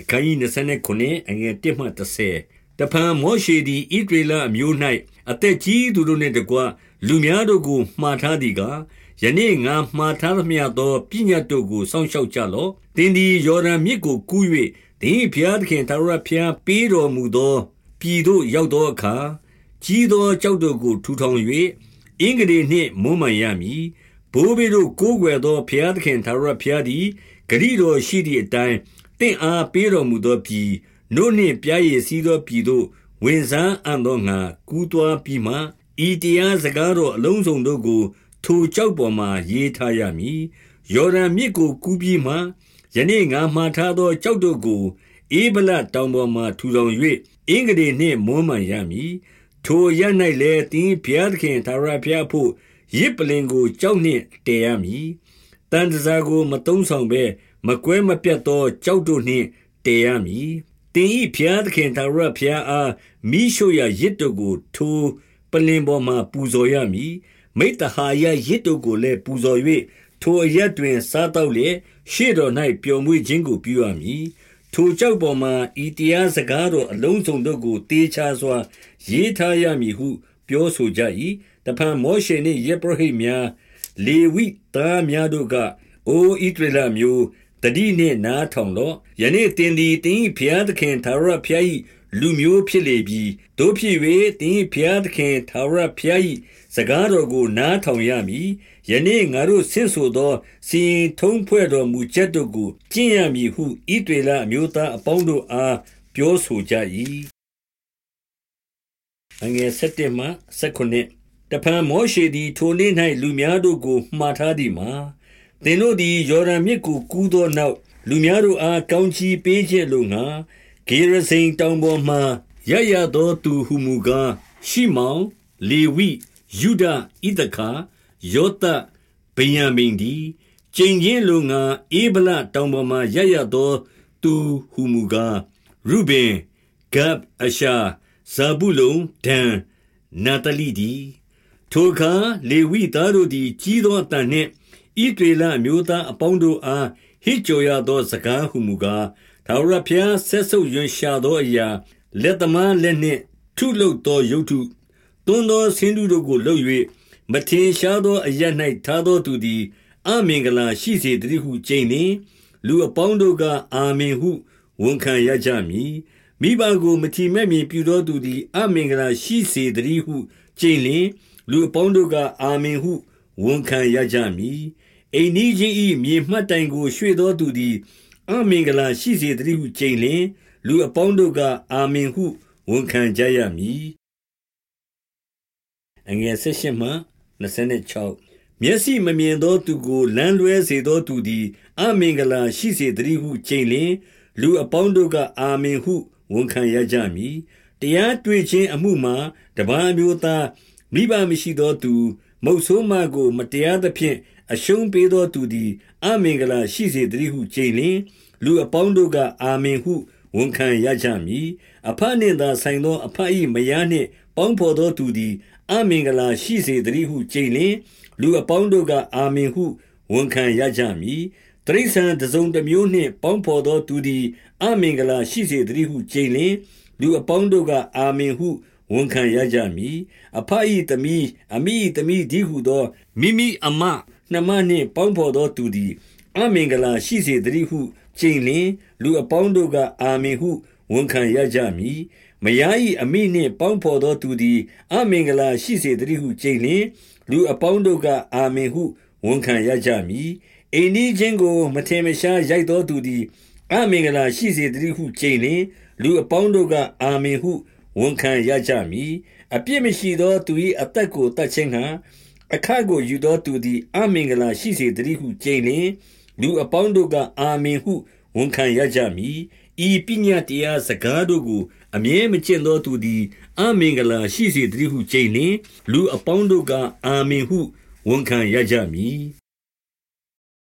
အခန်းကြီး29အငယ်1မှ30တဖန်မောရှေသည်ဣဒရေလအမျိုး၌အသက်ကြီးသူတို့နှင့်တကွလူများတို့ကိုမှားထားသည်ကားယနေ့ငါမှားထားသမျှသောပညတ်တို့ကိုစောင့်ရှောက်ကြလော့သင်သည်ယော်ဒန်မြစ်ကိုကူး၍သင်ဘုရားသခင်သာရဘုရားပေးတော်မူသောပြည်သို့ရောက်သောအခါကြီးသောကြောက်တို့ကိုထူထောင်၍အင်္ဂလိနှင့်မွမ်းမံရမည်ဘိုးဘေတို့ကိုးကွယ်သောဘုရားသခင်သာရဘုရားသည်ဂရိတော်ရှိသည့်အတိုင်း တင့်အားပေးတော်မူသောပြည် နို့နှင့်ပြားရည်စီးသောပြည်သို့ ဝင်စားအံ့သောငါကူးသွားပြီးမှ ဤတရားစကားတော်အလုံးစုံတို့ကို ထိုကြောက်ပေါ်မှရေးထားရမည် ယော်ဒန်မြစ်ကို ကူးပြီးမှ ယနေ့ငါမှားထားသောကြောက်တို့ကိုအေဗလတောင်ပေါ်မှထူထောင်၍အင်္ဂတေနှင့် မွမ်းမံရမည် ထိုရ၌လည်းတင်းဘုရားသခင်သာရဘုရားဖို့ရစ်ပလင်ကိုကြောက်နှင့်တည်ရမည်တန်တစားကိုမတုံးဆောင်ဘဲ မကွဲမပြတ်သော ကျောက်တို့နှင့်တည်ရမည်။သင်၏ဘုရားသခင်ထာဝရဘုရားအားမီးရှို့ရာယဇ်တို့ကိုထိုပလ္လင်ပေါ်မှာပူဇော်ရမည်။မိဿဟာယယဇ်တို့ကိုလည်းပူဇော်၍၊ထိုအရပ်တွင် စားသောက်လျက်၊ရှေ့တော်၌ပျော်မွေ့ခြင်းကိုပြုရမည်။ထိုကျောက်ပေါ်မှာဤတရားစကားတော်အလုံးစုံတို့ကိုသေချာစွာ ရေးထားရမည်ဟုပြောဆိုကြ၏။တဖန်မောရှေနှင့်ယဇ်ပုရောဟိတ်များ၊လေဝိသားများတို့က၊အိုဣသရေလအမျိုး တတိနှင့်နားထောင်လော့ယနေ့တင်သည်တင်းဘုရားသခင်သာရဘုရား၏လူမျိုးဖြစ်လေပြီတို့ဖြစ်၍တင်းဘုရားသခင်သာရဘုရား၏စကားတော်ကိုနားထောင်ရမည်ယနေ့ငါတို့ဆင့်ဆိုသောစီရင်ထုံးဖွဲ့တော်မူချက်တို့ကိုကျင့်ရမည်ဟုဣတေလအမျိုးသားအပေါင်းတို့အားပြောဆိုကြ၏အငယ်7မှ19တဖန်မောရှေသည်ထိုနေ့၌လူများတို့ကိုမှားထားသည်မှာ သင်တို့သည်ယော်ဒန်မြစ်ကိုကူးသောနောက်လူများတို့အားကောင်းချီးပေးခြင်းလိုငါဂေရစိန်တောင်ပေါ်မှရရသောသူဟုမူကားရှိမောင်လေဝိယုဒဣသခာယောသဗိယံမိန်ဒီကျင်ချင်းလိုငါအေဗလတောင်ပေါ်မှရရသောသူဟုမူကားရုဘင်ဂပ်အရှာဇာဘူးလုံဒန်နာတလိဒီထိုအခါလေဝိသားတို့သည်ကြီးသောအတန်နှင့် ဣသရေလအမျိုးသားအပေါင်းတို့အား ဟစ်ကြော်ရသော စကားဟုမူကား၊ထာဝရဘုရား စက်ဆုပ်ရွံရှာသောအရာ၊လက်သမားလက်နှင့် ထုလုပ်သောရုပ်တု၊သွန်းသောဆင်းတုတို့ကို လုပ်၍၊မထင်ရှားသောအရပ်၌ထားသောသူသည် အမင်္ဂလာရှိစေသတည်းဟု ကျိန်လျှင်၊လူအပေါင်းတို့က အာမင်ဟု ဝန်ခံရကြမည်။မိဘကို မထီမဲ့မြင်ပြုသောသူသည် အမင်္ဂလာရှိစေသတည်းဟု ကျိန်လျှင်၊လူအပေါင်းတို့က အာမင်ဟု ဝန်ခံရကြမည် အိမ်နီးချင်း၏မြေမှတ်တိုင်ကို ရွှေ့သောသူသည် အမင်္ဂလာရှိစေသတည်းဟုကျိန်လျှင်၊လူအပေါင်းတို့က အာမင်ဟု ဝန်ခံကြရမည်။18 မျက်စိမမြင်သောသူကို လမ်းလွဲစေသောသူသည် အမင်္ဂလာရှိစေသတည်းဟု ကျိန်လျှင်၊လူအပေါင်းတို့က အာမင်ဟု ဝန်ခံရကြမည်။တရားတွေ့ခြင်းအမှုမှာ တပါးအမျိုးသား မိဘမရှိသောသူ၊မုတ်ဆိုးမကို မတရားသဖြင့် အရှုံးပေးသောသူသည် အမင်္ဂလာရှိစေသတည်းဟုကျိန်လျှင်၊လူအပေါင်းတို့က အာမင်ဟုဝန်ခံရကြမည်။အဘနှင့်သာဆိုင်သောအဘ၏မယားနှင့် ပေါင်းဘော်သောသူသည် အမင်္ဂလာရှိစေသတည်းဟုကျိန်လျှင်၊လူအပေါင်းတို့က အာမင်ဟုဝန်ခံရကြမည်။တိရစ္ဆာန်တစုံတမျိုးနှင့် ပေါင်းဘော်သောသူသည်အမင်္ဂလာရှိစေသတည်းဟုကျိန်လျှင်၊လူအပေါင်းတို့က အာမင်ဟုဝန်ခံရကြမည်။အဘ၏သမီး၊အမိ၏သမီးတည်းဟူသောမိမိအစ်မ နှမနှင့် ပေါင်းဘော်သောသူသည် အမင်္ဂလာရှိစေသတည်းဟု ကျိန်လျှင်၊လူအပေါင်းတို့က အာမင်ဟု ဝန်ခံရကြမည်။မယား၏အမိနှင့် ပေါင်းဘော်သောသူသည် အမင်္ဂလာရှိစေသတည်းဟု ကျိန်လျှင်၊လူအပေါင်းတို့က အာမင်ဟု ဝန်ခံရကြမည်။အိမ်နီးချင်းကို မထင်မရှားရိုက်သောသူသည် အမင်္ဂလာရှိစေသတည်းဟု ကျိန်လျှင်၊လူအပေါင်းတို့က အာမင်ဟု ဝန်ခံရကြမည်။အပြစ်မရှိသောသူ၏အသက်ကို သတ်ခြင်းငှါ အခကိုယူသောသူသည် အမင်္ဂလာရှိစေသတည်းဟုကျိန်လျှင်၊လူအပေါင်းတို့ကအာမင်ဟုဝန်ခံရကြမည်။ဤပညတ်တရားစကားတို့ကို အမြဲမကျင့်သောသူသည်အမင်္ဂလာရှိစေသတည်းဟုကျိန်လျှင်၊လူအပေါင်းတို့ကအာမင်ဟုဝန်ခံရကြမည်။